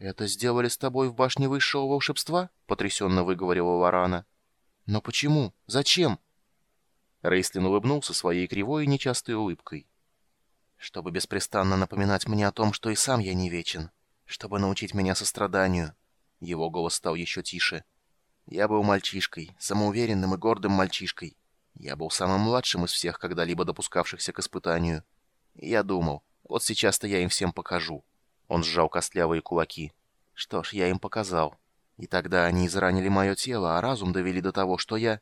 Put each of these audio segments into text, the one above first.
«Это сделали с тобой в башне высшего волшебства?» — потрясенно выговорила Варана. «Но почему? Зачем?» Рейслин улыбнулся своей кривой и нечастой улыбкой. «Чтобы беспрестанно напоминать мне о том, что и сам я не вечен. Чтобы научить меня состраданию». Его голос стал еще тише. «Я был мальчишкой, самоуверенным и гордым мальчишкой. Я был самым младшим из всех, когда-либо допускавшихся к испытанию. И я думал, вот сейчас-то я им всем покажу». Он сжал костлявые кулаки. «Что ж, я им показал. И тогда они изранили мое тело, а разум довели до того, что я...»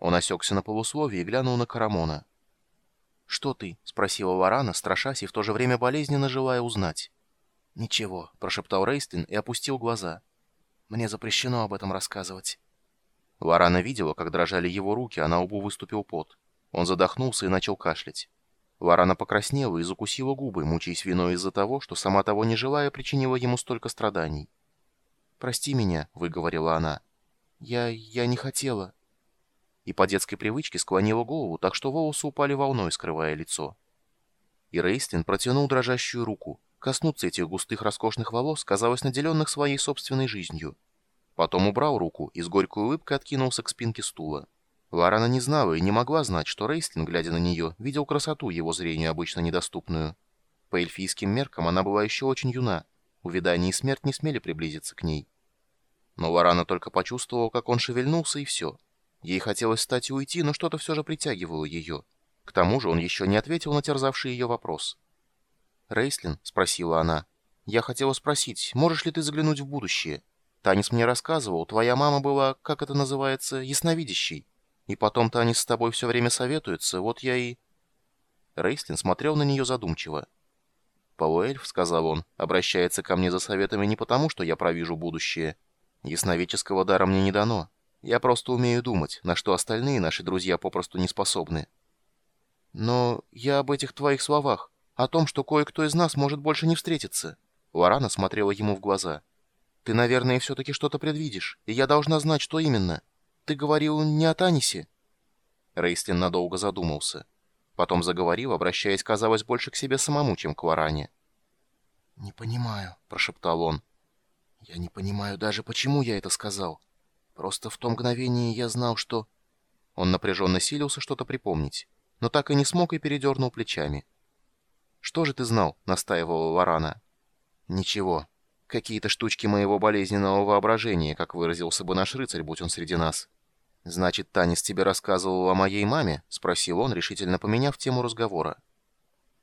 Он осекся на полусловие и глянул на Карамона. «Что ты?» — спросила Варана, страшась и в то же время болезненно желая узнать. «Ничего», — прошептал Рейстлин и опустил глаза. «Мне запрещено об этом рассказывать». Варана видела, как дрожали его руки, а на лбу выступил пот. Он задохнулся и начал кашлять. Варана покраснела и закусила губы, мучаясь виной из-за того, что, сама того не желая, причинила ему столько страданий. «Прости меня», — выговорила она. «Я... я не хотела» и по детской привычке склонила голову, так что волосы упали волной, скрывая лицо. И Рейстлин протянул дрожащую руку. Коснуться этих густых роскошных волос, казалось наделенных своей собственной жизнью. Потом убрал руку и с горькой улыбкой откинулся к спинке стула. Ларана не знала и не могла знать, что Рейстлин, глядя на нее, видел красоту его зрению обычно недоступную. По эльфийским меркам она была еще очень юна. Увидание и смерть не смели приблизиться к ней. Но Ларана только почувствовала, как он шевельнулся, и все — Ей хотелось встать и уйти, но что-то все же притягивало ее. К тому же он еще не ответил на терзавший ее вопрос. «Рейслин?» — спросила она. «Я хотела спросить, можешь ли ты заглянуть в будущее? Танис мне рассказывал, твоя мама была, как это называется, ясновидящей. И потом Танис с тобой все время советуется, вот я и...» Рейслин смотрел на нее задумчиво. «Полуэльф», — сказал он, — «обращается ко мне за советами не потому, что я провижу будущее. Ясновидческого дара мне не дано. Я просто умею думать, на что остальные наши друзья попросту не способны. Но я об этих твоих словах, о том, что кое-кто из нас может больше не встретиться. Лорана смотрела ему в глаза. Ты, наверное, все-таки что-то предвидишь, и я должна знать, что именно. Ты говорил не о Танисе. Рейстлин надолго задумался. Потом заговорил, обращаясь, казалось, больше к себе самому, чем к Лоране. «Не понимаю», — прошептал он. «Я не понимаю даже, почему я это сказал. Просто в то мгновение я знал, что...» Он напряженно силился что-то припомнить, но так и не смог и передернул плечами. «Что же ты знал?» — настаивала Варана. «Ничего. Какие-то штучки моего болезненного воображения, как выразился бы наш рыцарь, будь он среди нас». «Значит, Танис тебе рассказывал о моей маме?» — спросил он, решительно поменяв тему разговора.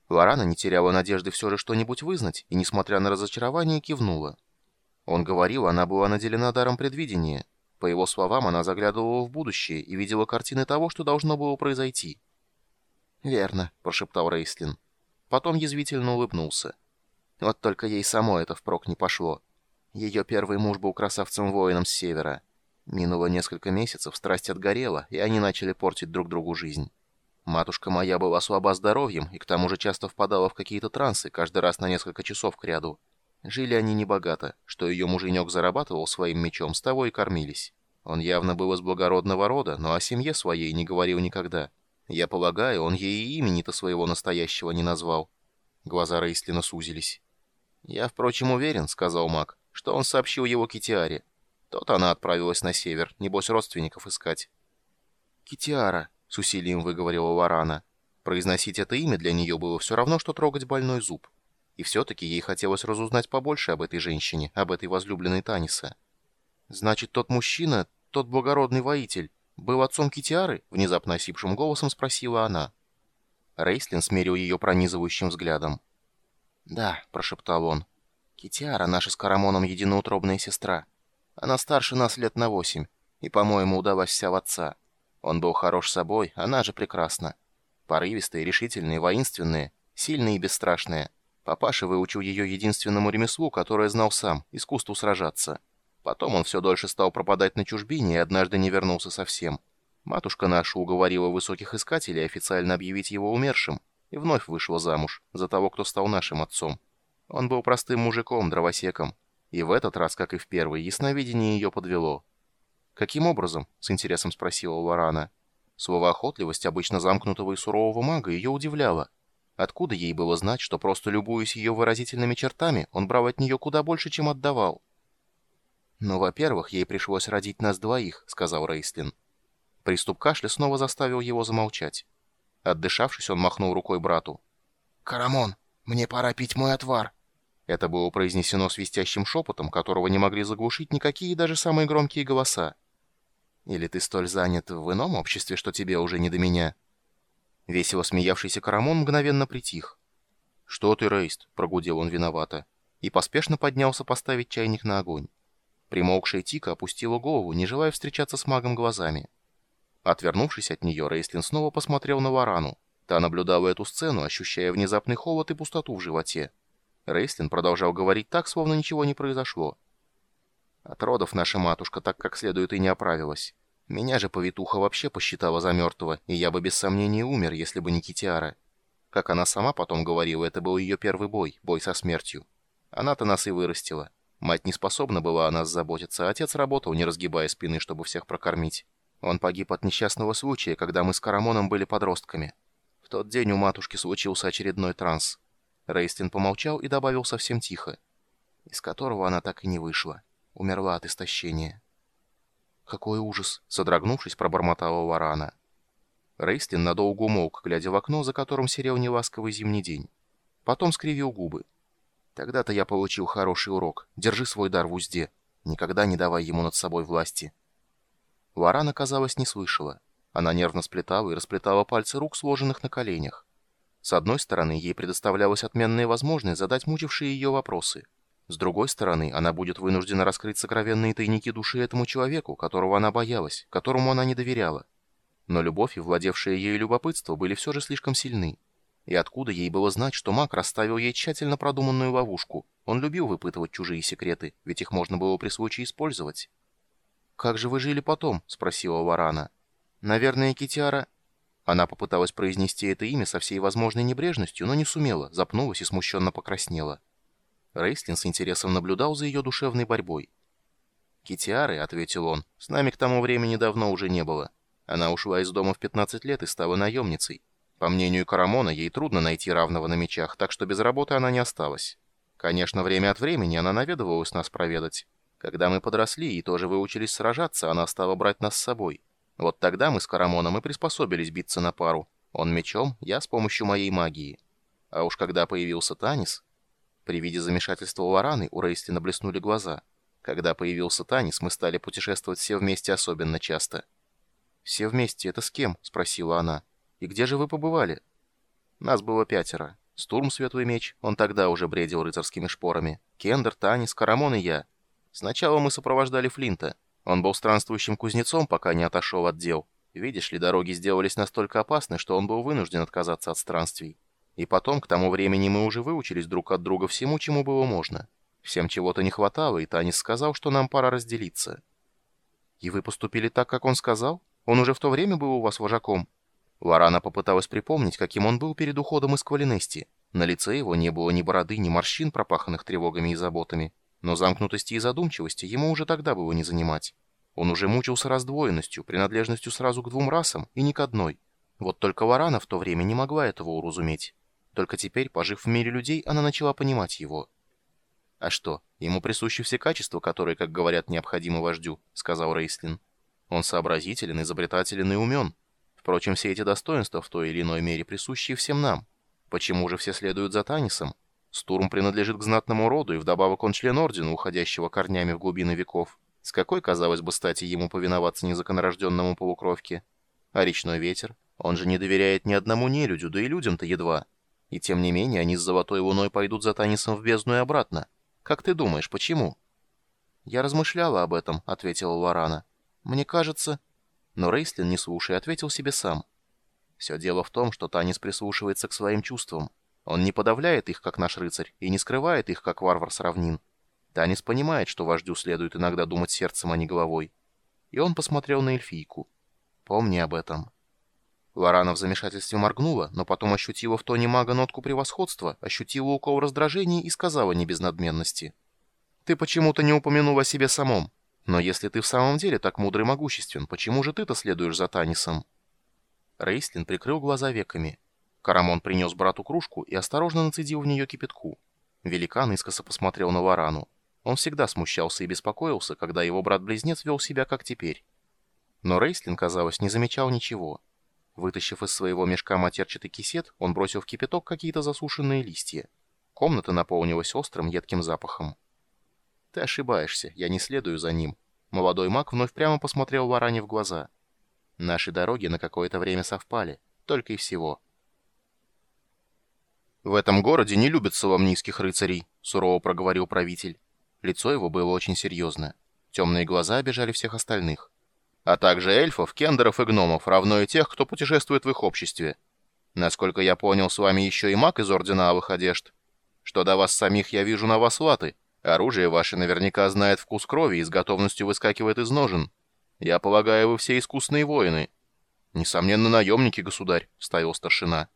Лорана не теряла надежды все же что-нибудь вызнать и, несмотря на разочарование, кивнула. Он говорил, она была наделена даром предвидения. По его словам, она заглядывала в будущее и видела картины того, что должно было произойти. «Верно», — прошептал Рейслин. Потом язвительно улыбнулся. Вот только ей само это впрок не пошло. Ее первый муж был красавцем-воином с севера. Минуло несколько месяцев, страсть отгорела, и они начали портить друг другу жизнь. Матушка моя была слаба здоровьем и к тому же часто впадала в какие-то трансы, каждый раз на несколько часов кряду. Жили они небогато, что ее муженек зарабатывал своим мечом, с того и кормились. Он явно был из благородного рода, но о семье своей не говорил никогда. Я полагаю, он ей и имени-то своего настоящего не назвал. Глаза Рейстлина сузились. «Я, впрочем, уверен», — сказал маг, — «что он сообщил его Китиаре. Тот она отправилась на север, небось родственников искать». «Китиара», — с усилием выговорила Варана. Произносить это имя для нее было все равно, что трогать больной зуб. И все-таки ей хотелось разузнать побольше об этой женщине, об этой возлюбленной Таниса. «Значит, тот мужчина, тот благородный воитель, был отцом Китиары?» — внезапно осипшим голосом спросила она. Рейслин смерил ее пронизывающим взглядом. «Да», — прошептал он, — «Китиара наша с Карамоном единоутробная сестра. Она старше нас лет на восемь, и, по-моему, удалась вся в отца. Он был хорош собой, она же прекрасна. Порывистые, решительные, воинственные, сильные и бесстрашные. Папаша выучил ее единственному ремеслу, которое знал сам, искусству сражаться. Потом он все дольше стал пропадать на чужбине и однажды не вернулся совсем. Матушка наша уговорила высоких искателей официально объявить его умершим и вновь вышла замуж за того, кто стал нашим отцом. Он был простым мужиком, дровосеком. И в этот раз, как и в первый, ясновидение ее подвело. «Каким образом?» — с интересом спросила Лорана. Словоохотливость обычно замкнутого и сурового мага ее удивляла. Откуда ей было знать, что просто любуясь ее выразительными чертами, он брал от нее куда больше, чем отдавал? «Ну, во-первых, ей пришлось родить нас двоих», — сказал Рейслин. Приступ кашля снова заставил его замолчать. Отдышавшись, он махнул рукой брату. «Карамон, мне пора пить мой отвар». Это было произнесено свистящим шепотом, которого не могли заглушить никакие даже самые громкие голоса. «Или ты столь занят в ином обществе, что тебе уже не до меня?» Весело смеявшийся Карамон мгновенно притих. «Что ты, Рейст?» — прогудел он виновато. И поспешно поднялся поставить чайник на огонь. Примолкшая Тика опустила голову, не желая встречаться с магом глазами. Отвернувшись от нее, Рейстлин снова посмотрел на Варану. Та наблюдала эту сцену, ощущая внезапный холод и пустоту в животе. Рейстлин продолжал говорить так, словно ничего не произошло. От родов наша матушка так как следует и не оправилась. Меня же повитуха вообще посчитала за мертвого, и я бы без сомнения умер, если бы не Китиара. Как она сама потом говорила, это был ее первый бой, бой со смертью. Она-то нас и вырастила. Мать не способна была о нас заботиться, а отец работал, не разгибая спины, чтобы всех прокормить. Он погиб от несчастного случая, когда мы с Карамоном были подростками. В тот день у матушки случился очередной транс. Рейстин помолчал и добавил совсем тихо, из которого она так и не вышла. Умерла от истощения. «Какой ужас!» — содрогнувшись, пробормотала Варана. Рейстлин надолго умолк, глядя в окно, за которым серел неласковый зимний день. Потом скривил губы. «Тогда-то я получил хороший урок. Держи свой дар в узде. Никогда не давай ему над собой власти». Варана, казалось, не слышала. Она нервно сплетала и расплетала пальцы рук, сложенных на коленях. С одной стороны, ей предоставлялась отменная возможность задать мучившие ее вопросы. С другой стороны, она будет вынуждена раскрыть сокровенные тайники души этому человеку, которого она боялась, которому она не доверяла. Но любовь и владевшее ею любопытство были все же слишком сильны. И откуда ей было знать, что маг расставил ей тщательно продуманную ловушку? Он любил выпытывать чужие секреты, ведь их можно было при случае использовать. «Как же вы жили потом?» — спросила Варана. «Наверное, Китиара...» Она попыталась произнести это имя со всей возможной небрежностью, но не сумела, запнулась и смущенно покраснела. Рейслин с интересом наблюдал за ее душевной борьбой. «Китиары», — ответил он, — «с нами к тому времени давно уже не было. Она ушла из дома в 15 лет и стала наемницей. По мнению Карамона, ей трудно найти равного на мечах, так что без работы она не осталась. Конечно, время от времени она наведывалась нас проведать. Когда мы подросли и тоже выучились сражаться, она стала брать нас с собой. Вот тогда мы с Карамоном и приспособились биться на пару. Он мечом, я с помощью моей магии. А уж когда появился Танис... При виде замешательства Лораны у Рейстлина блеснули глаза. Когда появился Танис, мы стали путешествовать все вместе особенно часто. «Все вместе? Это с кем?» — спросила она. «И где же вы побывали?» Нас было пятеро. Стурм Светлый Меч, он тогда уже бредил рыцарскими шпорами. Кендер, Танис, Карамон и я. Сначала мы сопровождали Флинта. Он был странствующим кузнецом, пока не отошел от дел. Видишь ли, дороги сделались настолько опасны, что он был вынужден отказаться от странствий. И потом, к тому времени мы уже выучились друг от друга всему, чему было можно. Всем чего-то не хватало, и Танис сказал, что нам пора разделиться. «И вы поступили так, как он сказал? Он уже в то время был у вас вожаком?» Лорана попыталась припомнить, каким он был перед уходом из Квалинести. На лице его не было ни бороды, ни морщин, пропаханных тревогами и заботами. Но замкнутости и задумчивости ему уже тогда было не занимать. Он уже мучился раздвоенностью, принадлежностью сразу к двум расам и не к одной. Вот только Лорана в то время не могла этого уразуметь. Только теперь, пожив в мире людей, она начала понимать его. «А что, ему присущи все качества, которые, как говорят, необходимы вождю», — сказал Рейслин. «Он сообразителен, изобретателен и умен. Впрочем, все эти достоинства в той или иной мере присущи всем нам. Почему же все следуют за Танисом? Стурм принадлежит к знатному роду, и вдобавок он член Ордена, уходящего корнями в глубины веков. С какой, казалось бы, стати ему повиноваться незаконорожденному полукровке? А речной ветер? Он же не доверяет ни одному нелюдю, да и людям-то едва». И тем не менее они с Золотой Луной пойдут за Танисом в бездну и обратно. Как ты думаешь, почему?» «Я размышляла об этом», — ответила Лорана. «Мне кажется...» Но Рейслин, не слушая, ответил себе сам. «Все дело в том, что Танис прислушивается к своим чувствам. Он не подавляет их, как наш рыцарь, и не скрывает их, как варвар с равнин. Танис понимает, что вождю следует иногда думать сердцем, а не головой. И он посмотрел на эльфийку. Помни об этом». Лорана в замешательстве моргнула, но потом ощутила в тоне мага нотку превосходства, ощутила укол раздражения и сказала не без надменности. «Ты почему-то не упомянул о себе самом. Но если ты в самом деле так мудр и могуществен, почему же ты-то следуешь за Танисом?» Рейслин прикрыл глаза веками. Карамон принес брату кружку и осторожно нацедил в нее кипятку. Великан искоса посмотрел на Варану. Он всегда смущался и беспокоился, когда его брат-близнец вел себя как теперь. Но Рейслин, казалось, не замечал ничего. Вытащив из своего мешка матерчатый кисет, он бросил в кипяток какие-то засушенные листья. Комната наполнилась острым, едким запахом. «Ты ошибаешься, я не следую за ним». Молодой маг вновь прямо посмотрел Варане в глаза. «Наши дороги на какое-то время совпали. Только и всего». «В этом городе не любят соломнийских рыцарей», — сурово проговорил правитель. Лицо его было очень серьезно. Темные глаза обижали всех остальных. «А также эльфов, кендеров и гномов, равно и тех, кто путешествует в их обществе. Насколько я понял, с вами еще и маг из Ордена Алых Одежд. Что до вас самих, я вижу на вас латы. Оружие ваше наверняка знает вкус крови и с готовностью выскакивает из ножен. Я полагаю, вы все искусные воины». «Несомненно, наемники, государь», — вставил старшина.